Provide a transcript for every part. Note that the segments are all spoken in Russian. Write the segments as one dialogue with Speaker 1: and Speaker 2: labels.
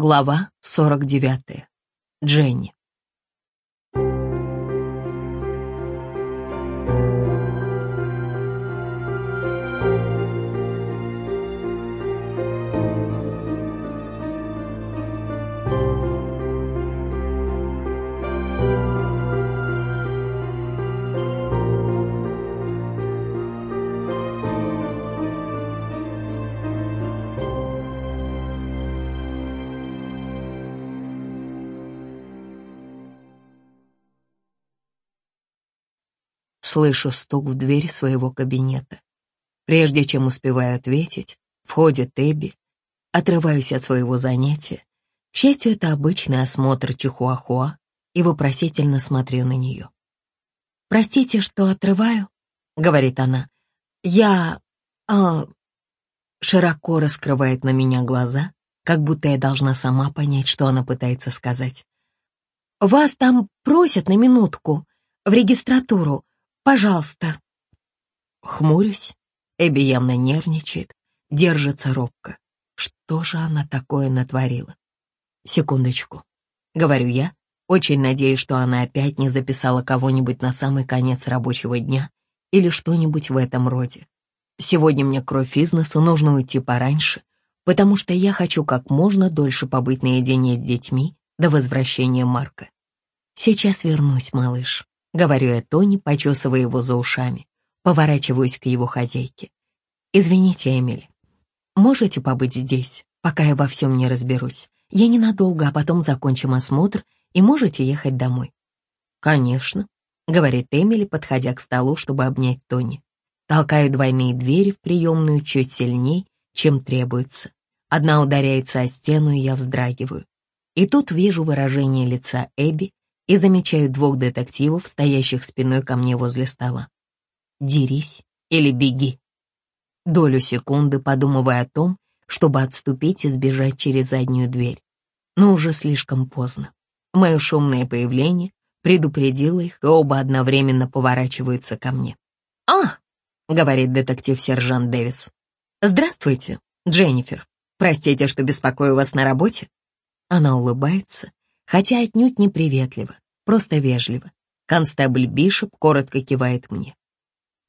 Speaker 1: Глава 49. Дженни. Слышу стук в дверь своего кабинета. Прежде чем успеваю ответить, входит Эбби. Отрываюсь от своего занятия. К счастью, это обычный осмотр Чихуахуа и вопросительно смотрю на нее. «Простите, что отрываю», — говорит она. «Я... А...» Широко раскрывает на меня глаза, как будто я должна сама понять, что она пытается сказать. «Вас там просят на минутку, в регистратуру. Пожалуйста. Хмурюсь. Эбби явно нервничает, держится робко. Что же она такое натворила? Секундочку. Говорю я, очень надеюсь, что она опять не записала кого-нибудь на самый конец рабочего дня или что-нибудь в этом роде. Сегодня мне кровь из носу, нужно уйти пораньше, потому что я хочу как можно дольше побыть наедине с детьми до возвращения Марка. Сейчас вернусь, малыш. Говорю я Тони, почесывая его за ушами. Поворачиваюсь к его хозяйке. «Извините, Эмили, можете побыть здесь, пока я во всем не разберусь? Я ненадолго, а потом закончим осмотр, и можете ехать домой». «Конечно», — говорит Эмили, подходя к столу, чтобы обнять Тони. Толкаю двойные двери в приемную чуть сильней, чем требуется. Одна ударяется о стену, и я вздрагиваю. И тут вижу выражение лица Эбби, и замечаю двух детективов, стоящих спиной ко мне возле стола. «Дерись или беги». Долю секунды подумывая о том, чтобы отступить и сбежать через заднюю дверь. Но уже слишком поздно. Мое шумное появление предупредило их, и оба одновременно поворачиваются ко мне. «А!» — говорит детектив-сержант Дэвис. «Здравствуйте, Дженнифер. Простите, что беспокою вас на работе?» Она улыбается, хотя отнюдь не приветливо, просто вежливо. Констебль Бишоп коротко кивает мне.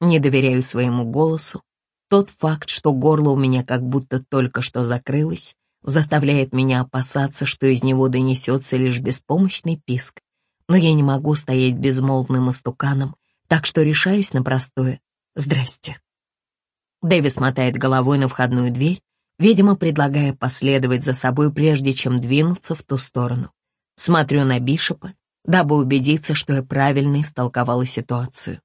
Speaker 1: Не доверяю своему голосу. Тот факт, что горло у меня как будто только что закрылось, заставляет меня опасаться, что из него донесется лишь беспомощный писк. Но я не могу стоять безмолвным истуканом, так что решаюсь на простое «Здрасте». Дэвис мотает головой на входную дверь, видимо, предлагая последовать за собой, прежде чем двинуться в ту сторону. Смотрю на Бишопа, дабы убедиться, что я правильно истолковала ситуацию.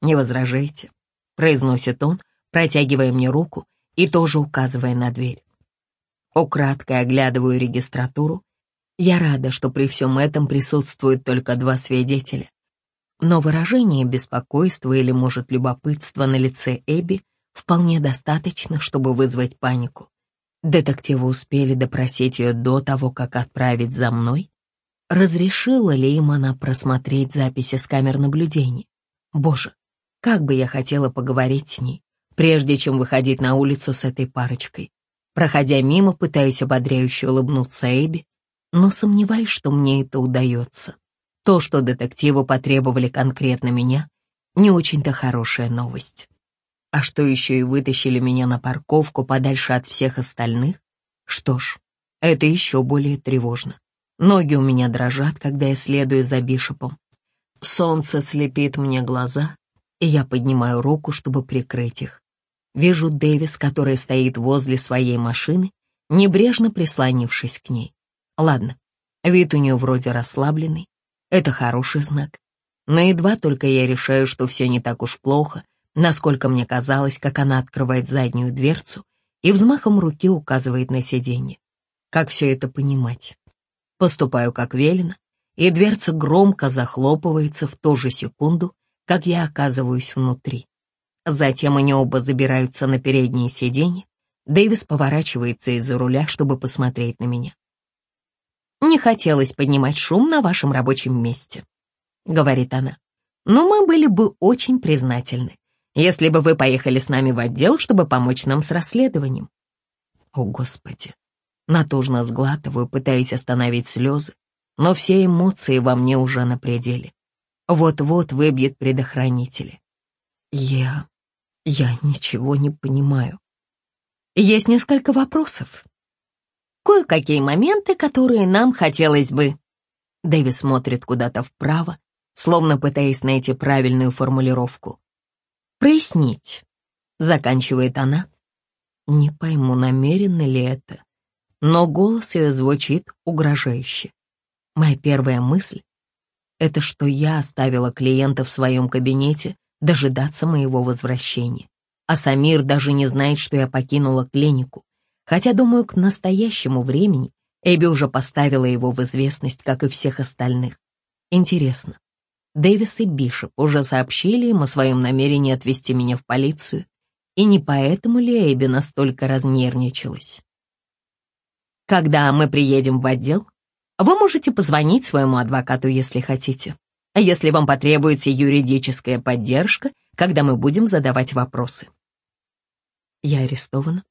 Speaker 1: «Не возражайте», — произносит он, протягивая мне руку и тоже указывая на дверь. Украдкой оглядываю регистратуру. Я рада, что при всем этом присутствуют только два свидетеля. Но выражение беспокойства или, может, любопытства на лице Эбби вполне достаточно, чтобы вызвать панику. Детективы успели допросить ее до того, как отправить за мной, Разрешила ли им она просмотреть записи с камер наблюдения? Боже, как бы я хотела поговорить с ней, прежде чем выходить на улицу с этой парочкой. Проходя мимо, пытаюсь ободряюще улыбнуться Эбби, но сомневаюсь, что мне это удается. То, что детективы потребовали конкретно меня, не очень-то хорошая новость. А что еще и вытащили меня на парковку подальше от всех остальных? Что ж, это еще более тревожно. Ноги у меня дрожат, когда я следую за Бишопом. Солнце слепит мне глаза, и я поднимаю руку, чтобы прикрыть их. Вижу Дэвис, который стоит возле своей машины, небрежно прислонившись к ней. Ладно, вид у нее вроде расслабленный, это хороший знак. Но едва только я решаю, что все не так уж плохо, насколько мне казалось, как она открывает заднюю дверцу и взмахом руки указывает на сиденье. Как все это понимать? Поступаю как велено, и дверца громко захлопывается в ту же секунду, как я оказываюсь внутри. Затем они оба забираются на переднее сиденье. Дэвис поворачивается из-за руля, чтобы посмотреть на меня. «Не хотелось поднимать шум на вашем рабочем месте», — говорит она. «Но мы были бы очень признательны, если бы вы поехали с нами в отдел, чтобы помочь нам с расследованием». О, Господи! Натужно сглатываю, пытаясь остановить слезы, но все эмоции во мне уже на пределе. Вот-вот выбьет предохранители. Я... я ничего не понимаю. Есть несколько вопросов. Кое-какие моменты, которые нам хотелось бы... Дэви смотрит куда-то вправо, словно пытаясь найти правильную формулировку. «Прояснить», — заканчивает она. Не пойму, намеренно ли это, но голос ее звучит угрожающе. Моя первая мысль — это что я оставила клиента в своем кабинете дожидаться моего возвращения, а Самир даже не знает, что я покинула клинику, хотя, думаю, к настоящему времени Эбби уже поставила его в известность, как и всех остальных. Интересно, Дэвис и Бишоп уже сообщили им о своем намерении отвезти меня в полицию, и не поэтому ли Эбби настолько разнервничалась? Когда мы приедем в отдел, вы можете позвонить своему адвокату, если хотите. А если вам потребуется юридическая поддержка, когда мы будем задавать вопросы. Я арестована?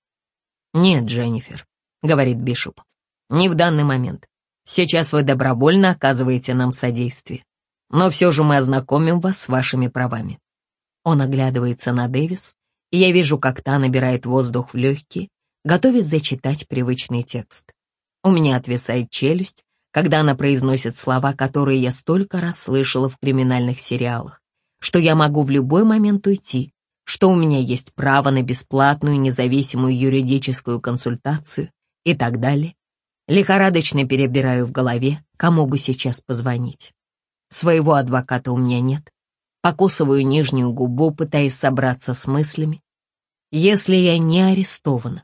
Speaker 1: Нет, Дженнифер, говорит Бишоп. Не в данный момент. Сейчас вы добровольно оказываете нам содействие. Но все же мы ознакомим вас с вашими правами. Он оглядывается на Дэвис, и я вижу, как та набирает воздух в легкие, готовясь зачитать привычный текст. У меня отвисает челюсть, когда она произносит слова, которые я столько раз слышала в криминальных сериалах, что я могу в любой момент уйти, что у меня есть право на бесплатную независимую юридическую консультацию и так далее. Лихорадочно перебираю в голове, кому бы сейчас позвонить. Своего адвоката у меня нет. Покусываю нижнюю губу, пытаясь собраться с мыслями. Если я не арестована,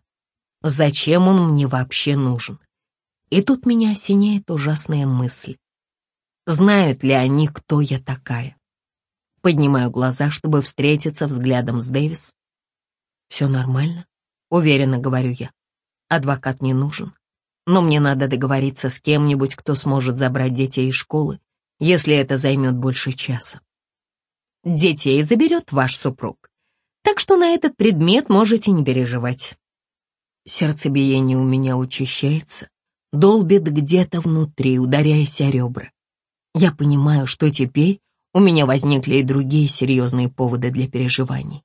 Speaker 1: зачем он мне вообще нужен? И тут меня осеняет ужасная мысль. Знают ли они, кто я такая? Поднимаю глаза, чтобы встретиться взглядом с Дэвис. «Все нормально», — уверенно говорю я. «Адвокат не нужен, но мне надо договориться с кем-нибудь, кто сможет забрать детей из школы, если это займет больше часа. Детей заберет ваш супруг, так что на этот предмет можете не переживать». Сердцебиение у меня учащается, долбит где-то внутри, ударяясь о ребра. Я понимаю, что теперь у меня возникли и другие серьезные поводы для переживаний.